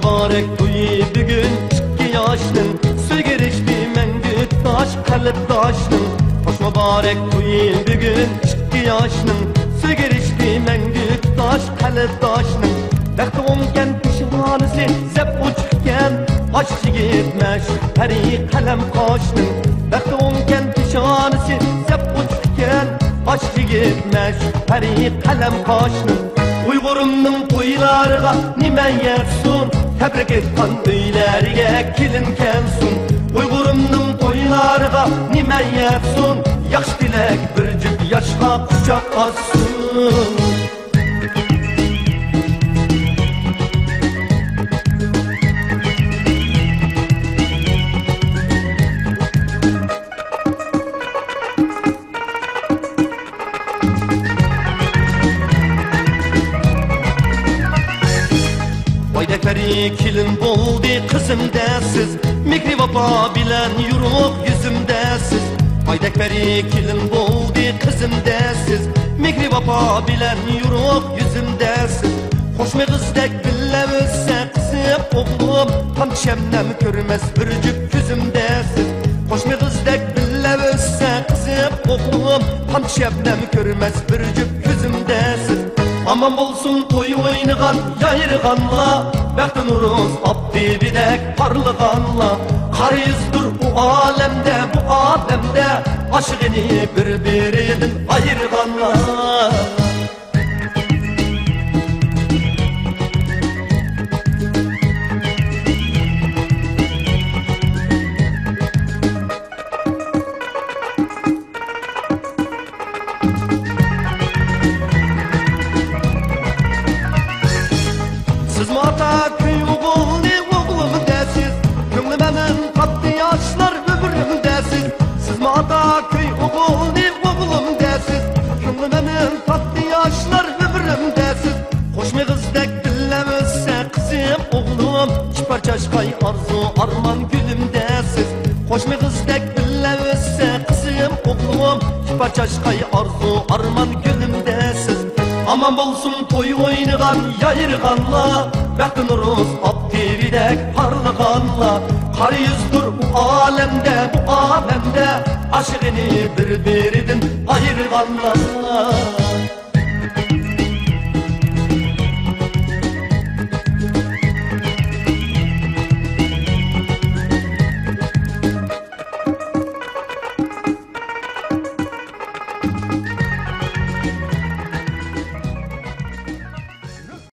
mübarek kuyu bir gün çıkkı yaştın Su girişti mendü taş kalıp taştın Hoş mübarek kuyu bir gün çıkkı yaştın Su girişti mendü taş kalıp taştın Vakti omken pişmanısı zep uçken Haçlı gitmiş heri kalem kaştın Vakti omken pişmanısı zep uçken Haçlı gitmiş heri kalem kaştın Uygurumnun kuyularına nimen yapsun Tebrik et kandı ileriye kilin kensun Uygurumnun kuyularına nimen yapsun Yaş dilek bircik yaşla kucak atsın Şekeri kilim boldu kızım dersiz Mikri vapa bilen Europ yüzüm dersiz Haydak beri kilim boldu kızım dersiz Mikri vapa bilen Europ yüzüm dersiz Hoş mi kızdek billem özse kızıp oğlum Tam şemnem görmez bürcük yüzüm dersiz Hoş mi kızdek billem özse kızıp oğlum Tam şemnem görmez bürcük yüzüm dersiz Aman olsun toyu oynagan yayrıganla Bəxtin uruz abdi bilək parlıqanla Qarizdur bu aləmdə, bu aləmdə Aşığını bir-birindən ayırğanlar aşkay arzu arman gülüm de siz Hoş mu kızdek billevisse kızım oğlum Kipaç aşkay arzu arman gülüm de siz Aman bolsun toy oynayan yayırganla Bakınırız ab TV'dek parlaganla Kar yüzdür bu alemde bu alemde Aşkını birbirinden ayırganla